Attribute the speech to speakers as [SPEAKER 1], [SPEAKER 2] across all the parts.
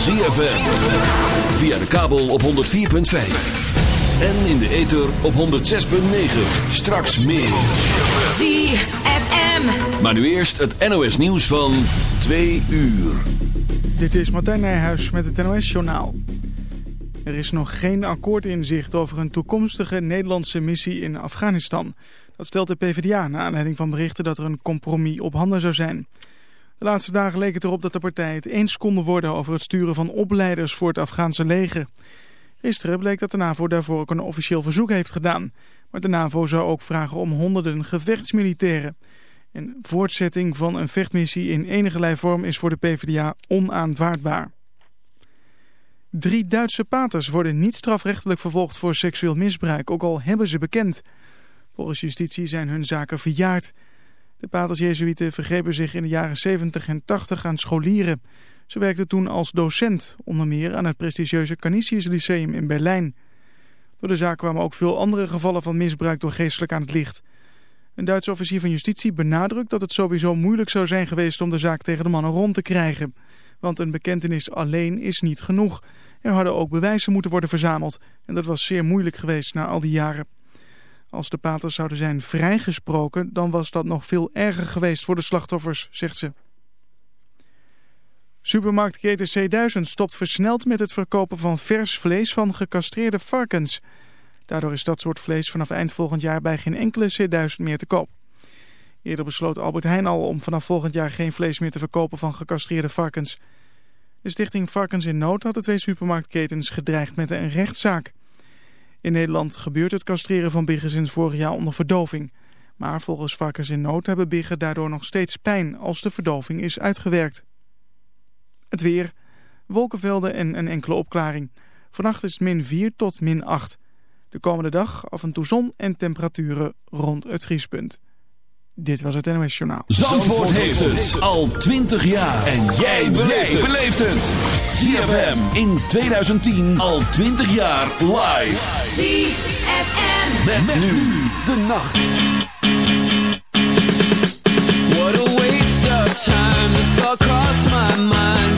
[SPEAKER 1] van ZFM. Via de kabel op 104.5. En in de ether op 106.9. Straks meer.
[SPEAKER 2] ZFM.
[SPEAKER 1] Maar nu eerst het NOS nieuws van 2 uur.
[SPEAKER 3] Dit is Martijn Nijhuis met het NOS-journaal. Er is nog geen akkoord in zicht over een toekomstige Nederlandse missie in Afghanistan. Dat stelt de PvdA na aanleiding van berichten dat er een compromis op handen zou zijn. De laatste dagen leek het erop dat de partijen het eens konden worden over het sturen van opleiders voor het Afghaanse leger. Gisteren bleek dat de NAVO daarvoor ook een officieel verzoek heeft gedaan. Maar de NAVO zou ook vragen om honderden gevechtsmilitairen. Een voortzetting van een vechtmissie in enige vorm is voor de PvdA onaanvaardbaar. Drie Duitse paters worden niet strafrechtelijk vervolgd voor seksueel misbruik, ook al hebben ze bekend. Volgens justitie zijn hun zaken verjaard. De paters-jezuïeten vergrepen zich in de jaren 70 en 80 aan scholieren. Ze werkten toen als docent, onder meer aan het prestigieuze Canisius Lyceum in Berlijn. Door de zaak kwamen ook veel andere gevallen van misbruik door geestelijk aan het licht. Een Duitse officier van justitie benadrukt dat het sowieso moeilijk zou zijn geweest om de zaak tegen de mannen rond te krijgen. Want een bekentenis alleen is niet genoeg. Er hadden ook bewijzen moeten worden verzameld en dat was zeer moeilijk geweest na al die jaren. Als de paters zouden zijn vrijgesproken, dan was dat nog veel erger geweest voor de slachtoffers, zegt ze. Supermarktketen C1000 stopt versneld met het verkopen van vers vlees van gecastreerde varkens. Daardoor is dat soort vlees vanaf eind volgend jaar bij geen enkele C1000 meer te koop. Eerder besloot Albert Heijn al om vanaf volgend jaar geen vlees meer te verkopen van gecastreerde varkens. De stichting Varkens in Nood had de twee supermarktketens gedreigd met een rechtszaak. In Nederland gebeurt het castreren van biggen sinds vorig jaar onder verdoving. Maar volgens Varkens in Nood hebben biggen daardoor nog steeds pijn als de verdoving is uitgewerkt. Het weer, wolkenvelden en een enkele opklaring. Vannacht is het min 4 tot min 8. De komende dag af en toe zon en temperaturen rond het vriespunt. Dit was het NOS Journaal.
[SPEAKER 1] Zandvoort heeft het al 20 jaar. En jij beleeft het. ZFM in 2010 al 20 jaar live.
[SPEAKER 2] ZFM.
[SPEAKER 1] Met, nu de nacht.
[SPEAKER 4] What a waste of time. The thought crossed my mind,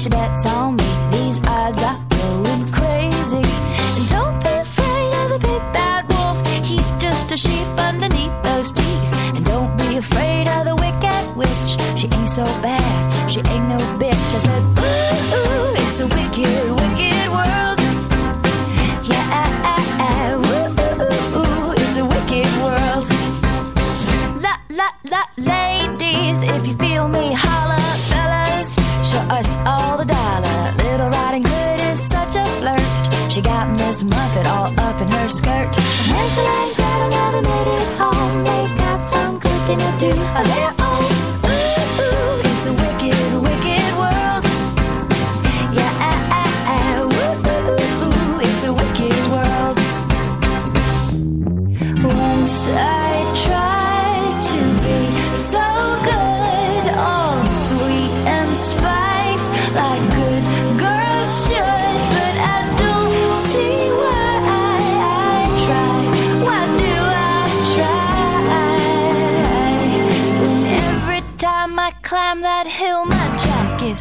[SPEAKER 5] she gets. do. I live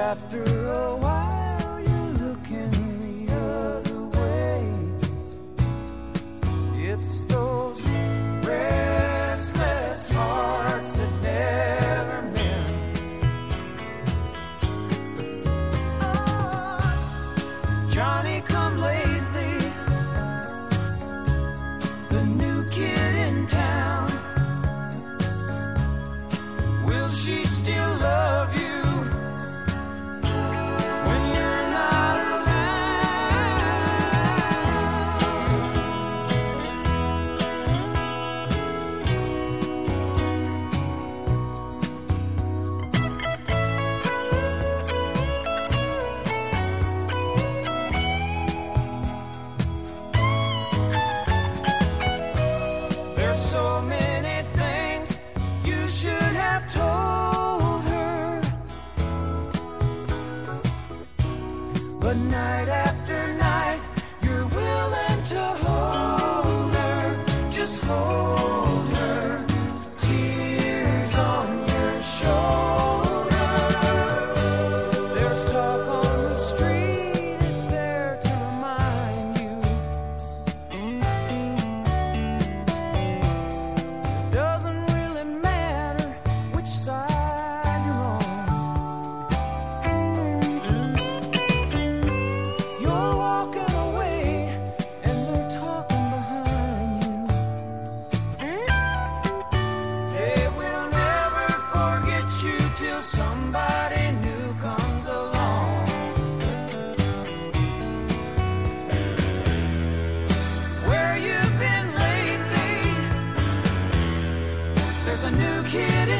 [SPEAKER 1] After a while
[SPEAKER 5] kidding.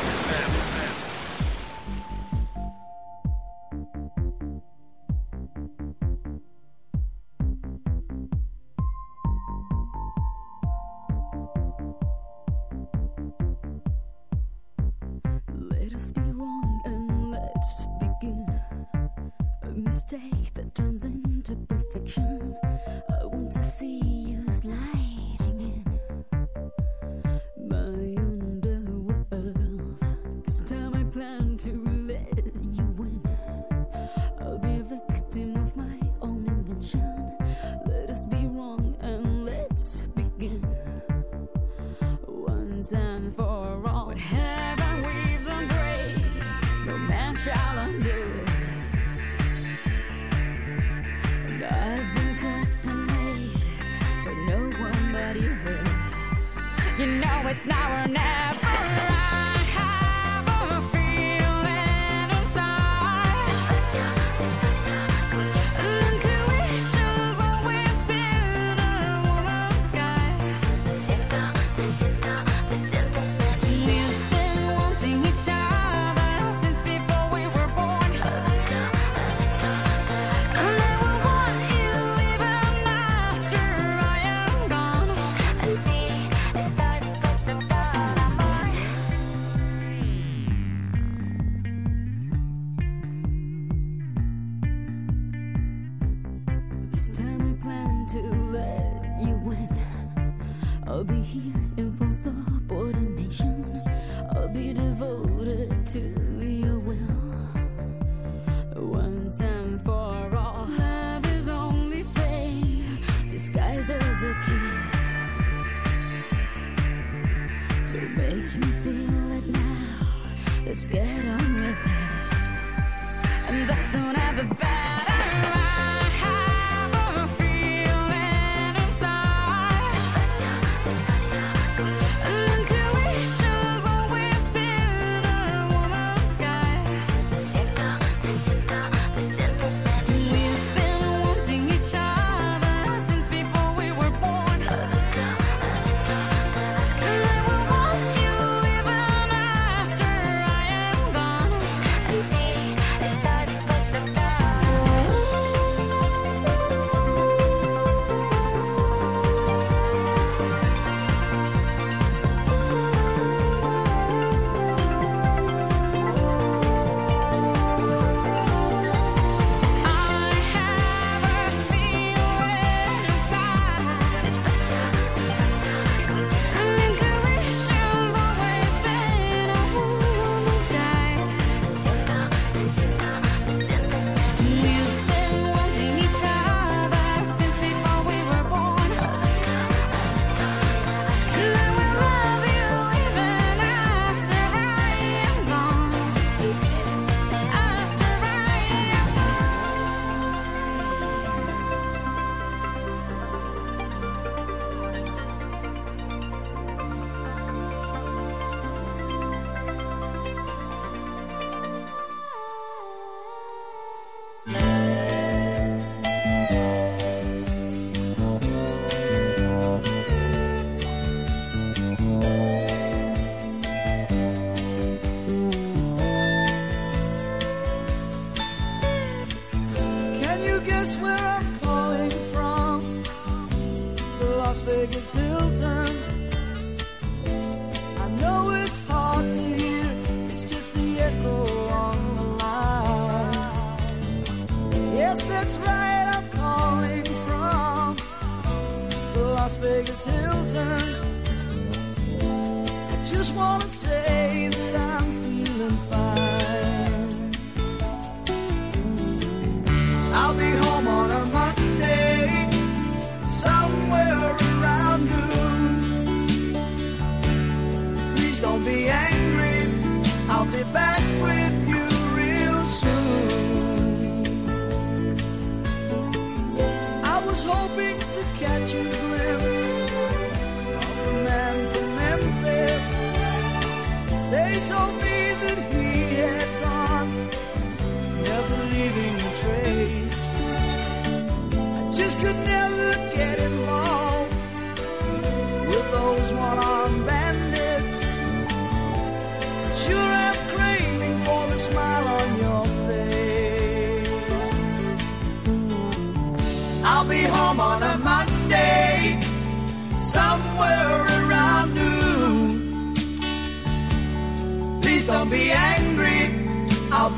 [SPEAKER 6] It's now or never.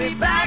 [SPEAKER 6] Be
[SPEAKER 7] back